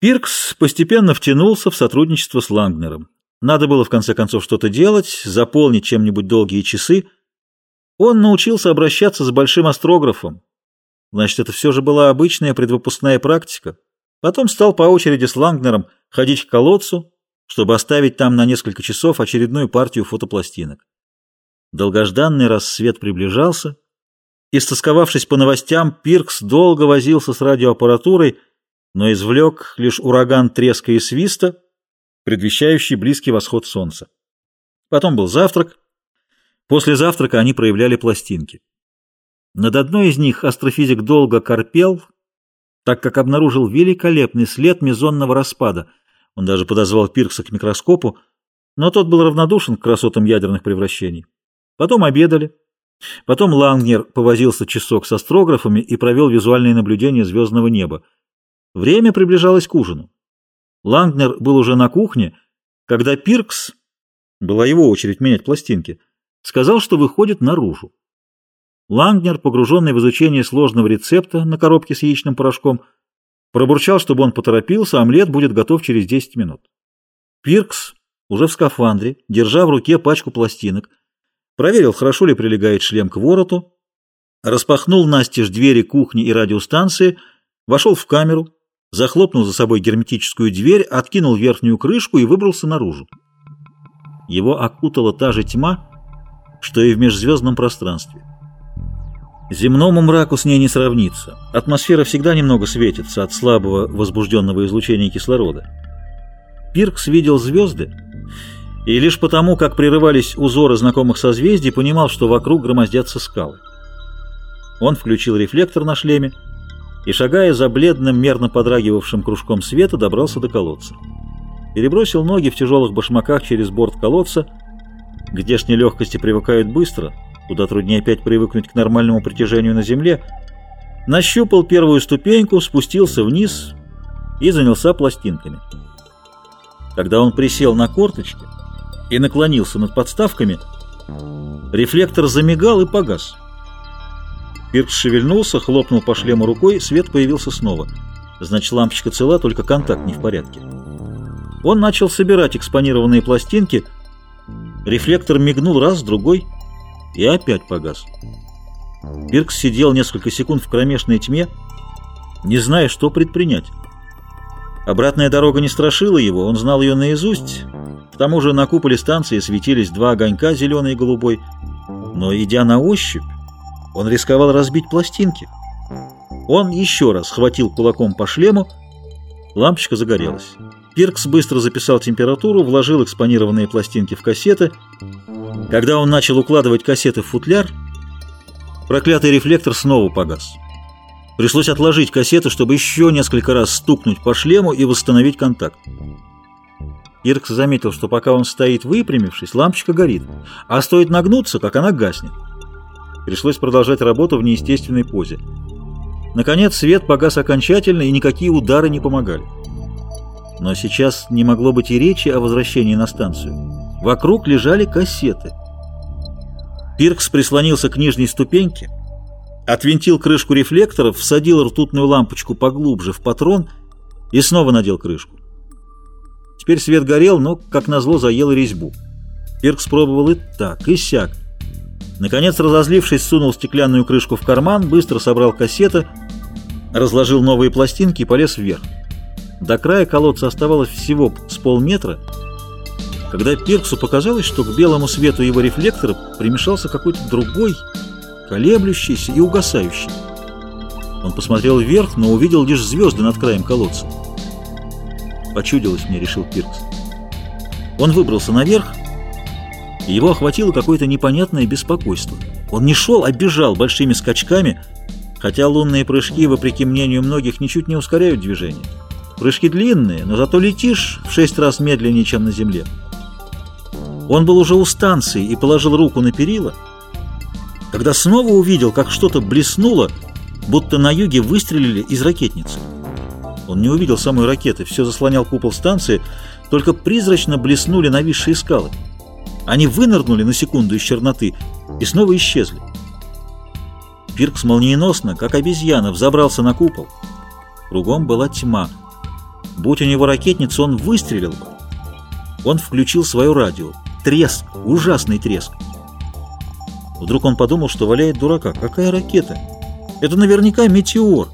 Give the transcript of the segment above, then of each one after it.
Пиркс постепенно втянулся в сотрудничество с Лангнером. Надо было в конце концов что-то делать, заполнить чем-нибудь долгие часы. Он научился обращаться с большим астрографом. Значит, это все же была обычная предвыпускная практика. Потом стал по очереди с Лангнером ходить к колодцу, чтобы оставить там на несколько часов очередную партию фотопластинок. Долгожданный рассвет приближался. Истосковавшись по новостям, Пиркс долго возился с радиоаппаратурой, но извлек лишь ураган треска и свиста, предвещающий близкий восход солнца. Потом был завтрак. После завтрака они проявляли пластинки. Над одной из них астрофизик долго корпел, так как обнаружил великолепный след мезонного распада. Он даже подозвал Пиркса к микроскопу, но тот был равнодушен к красотам ядерных превращений. Потом обедали. Потом Лангнер повозился часок с астрографами и провел визуальные наблюдения звездного неба. Время приближалось к ужину. Лангнер был уже на кухне, когда Пиркс, была его очередь менять пластинки, сказал, что выходит наружу. Лангнер, погруженный в изучение сложного рецепта на коробке с яичным порошком, пробурчал, чтобы он поторопился, омлет будет готов через 10 минут. Пиркс, уже в скафандре, держа в руке пачку пластинок, проверил, хорошо ли прилегает шлем к вороту, распахнул настежь двери кухни и радиостанции, вошел в камеру, захлопнул за собой герметическую дверь, откинул верхнюю крышку и выбрался наружу. Его окутала та же тьма, что и в межзвездном пространстве. Земному мраку с ней не сравнится. Атмосфера всегда немного светится от слабого возбужденного излучения кислорода. Пиркс видел звезды, и лишь потому, как прерывались узоры знакомых созвездий, понимал, что вокруг громоздятся скалы. Он включил рефлектор на шлеме, и, шагая за бледным, мерно подрагивавшим кружком света, добрался до колодца. Перебросил ноги в тяжелых башмаках через борт колодца. К здешней легкости привыкают быстро, куда труднее опять привыкнуть к нормальному притяжению на земле. Нащупал первую ступеньку, спустился вниз и занялся пластинками. Когда он присел на корточки и наклонился над подставками, рефлектор замигал и погас. Пиркс шевельнулся, хлопнул по шлему рукой, свет появился снова. Значит, лампочка цела, только контакт не в порядке. Он начал собирать экспонированные пластинки. Рефлектор мигнул раз, другой и опять погас. Пиркс сидел несколько секунд в кромешной тьме, не зная, что предпринять. Обратная дорога не страшила его, он знал ее наизусть. К тому же на куполе станции светились два огонька, зеленый и голубой. Но, идя на ощупь, он рисковал разбить пластинки. Он еще раз схватил кулаком по шлему, лампочка загорелась. Пиркс быстро записал температуру, вложил экспонированные пластинки в кассеты. Когда он начал укладывать кассеты в футляр, проклятый рефлектор снова погас. Пришлось отложить кассеты, чтобы еще несколько раз стукнуть по шлему и восстановить контакт. Иркс заметил, что пока он стоит выпрямившись, лампочка горит, а стоит нагнуться, как она гаснет. Пришлось продолжать работу в неестественной позе. Наконец свет погас окончательно, и никакие удары не помогали. Но сейчас не могло быть и речи о возвращении на станцию. Вокруг лежали кассеты. Пиркс прислонился к нижней ступеньке, отвинтил крышку рефлекторов, всадил ртутную лампочку поглубже в патрон и снова надел крышку. Теперь свет горел, но, как назло, заел резьбу. Пиркс пробовал и так, и сяк. Наконец, разозлившись, сунул стеклянную крышку в карман, быстро собрал кассеты, разложил новые пластинки и полез вверх. До края колодца оставалось всего с полметра, когда Пирксу показалось, что к белому свету его рефлектора примешался какой-то другой, колеблющийся и угасающий. Он посмотрел вверх, но увидел лишь звезды над краем колодца. «Почудилось мне», — решил Пиркс. Он выбрался наверх, его охватило какое-то непонятное беспокойство. Он не шел, а бежал большими скачками, хотя лунные прыжки, вопреки мнению многих, ничуть не ускоряют движение. Прыжки длинные, но зато летишь в шесть раз медленнее, чем на земле. Он был уже у станции и положил руку на перила, когда снова увидел, как что-то блеснуло, будто на юге выстрелили из ракетницы. Он не увидел самой ракеты, все заслонял купол станции, только призрачно блеснули нависшие скалы. Они вынырнули на секунду из черноты и снова исчезли. Пиркс молниеносно, как обезьяна, взобрался на купол. Кругом была тьма. Будь у него ракетница, он выстрелил бы. Он включил свое радио. Треск, ужасный треск. Вдруг он подумал, что валяет дурака. Какая ракета? Это наверняка метеор.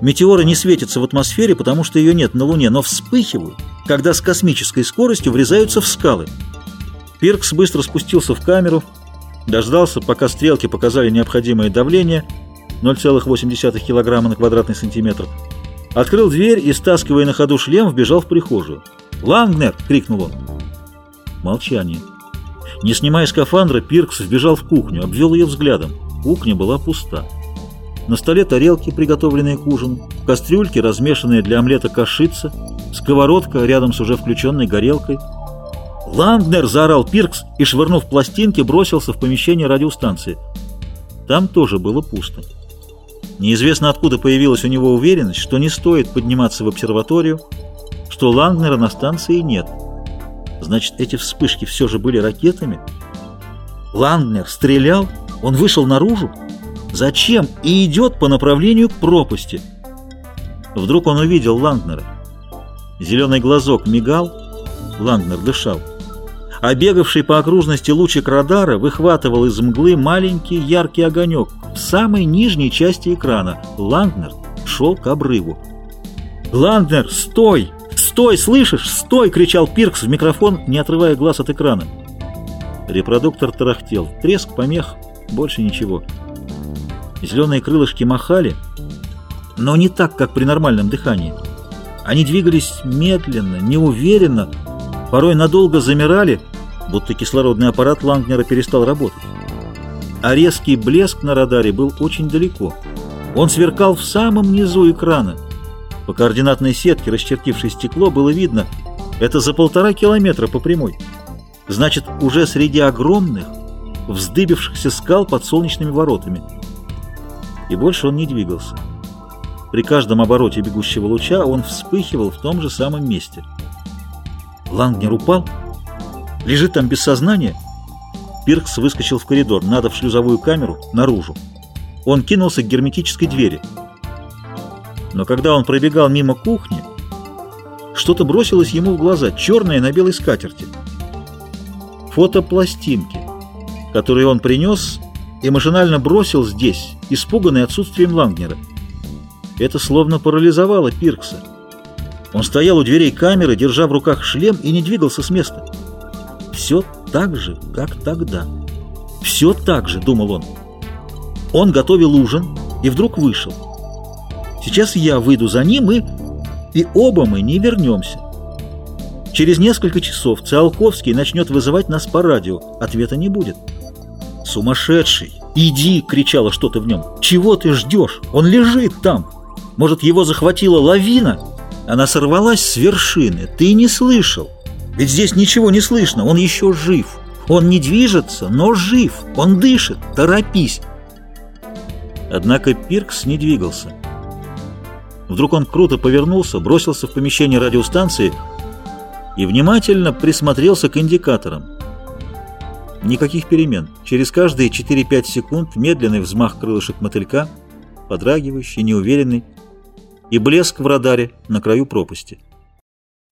Метеоры не светятся в атмосфере, потому что ее нет на Луне, но вспыхивают, когда с космической скоростью врезаются в скалы. Пиркс быстро спустился в камеру, дождался, пока стрелки показали необходимое давление 0,8 кг на квадратный сантиметр, открыл дверь и, стаскивая на ходу шлем, вбежал в прихожую. «Лангнер!» — крикнул он. Молчание. Не снимая скафандра, Пиркс вбежал в кухню, обвел ее взглядом. Кухня была пуста. На столе тарелки, приготовленные к ужину, кастрюльки, размешанные для омлета кашица, сковородка рядом с уже включенной горелкой. «Лангнер!» — заорал Пиркс и, швырнув пластинки, бросился в помещение радиостанции. Там тоже было пусто. Неизвестно откуда появилась у него уверенность, что не стоит подниматься в обсерваторию, что Лангнера на станции нет. Значит, эти вспышки все же были ракетами? Лангнер стрелял? Он вышел наружу? Зачем? И идет по направлению к пропасти. Вдруг он увидел Лангнера. Зеленый глазок мигал, Лангнер дышал. А бегавший по окружности лучик радара выхватывал из мглы маленький яркий огонек в самой нижней части экрана. Лангнер шел к обрыву. «Лангнер, стой! Стой, слышишь? Стой!» — кричал Пиркс в микрофон, не отрывая глаз от экрана. Репродуктор тарахтел. Треск, помех, больше ничего. Зеленые крылышки махали, но не так, как при нормальном дыхании. Они двигались медленно, неуверенно, порой надолго замирали, будто кислородный аппарат Лангнера перестал работать. А резкий блеск на радаре был очень далеко. Он сверкал в самом низу экрана. По координатной сетке, расчертившей стекло, было видно, это за полтора километра по прямой. Значит, уже среди огромных, вздыбившихся скал под солнечными воротами и больше он не двигался. При каждом обороте бегущего луча он вспыхивал в том же самом месте. Лангнер упал? Лежит там без сознания? Пиркс выскочил в коридор, надо в шлюзовую камеру, наружу. Он кинулся к герметической двери. Но когда он пробегал мимо кухни, что-то бросилось ему в глаза, черное на белой скатерти. Фотопластинки, которые он принес и машинально бросил здесь, испуганный отсутствием Лангнера. Это словно парализовало Пиркса. Он стоял у дверей камеры, держа в руках шлем и не двигался с места. «Все так же, как тогда. Все так же», — думал он. Он готовил ужин и вдруг вышел. Сейчас я выйду за ним и... И оба мы не вернемся. Через несколько часов Циолковский начнет вызывать нас по радио. Ответа не будет. «Сумасшедший! Иди!» — кричало что-то в нем. «Чего ты ждешь? Он лежит там! Может, его захватила лавина?» Она сорвалась с вершины. Ты не слышал. Ведь здесь ничего не слышно. Он еще жив. Он не движется, но жив. Он дышит. Торопись. Однако Пиркс не двигался. Вдруг он круто повернулся, бросился в помещение радиостанции и внимательно присмотрелся к индикаторам. Никаких перемен. Через каждые 4-5 секунд медленный взмах крылышек мотылька, подрагивающий, неуверенный, и блеск в радаре на краю пропасти.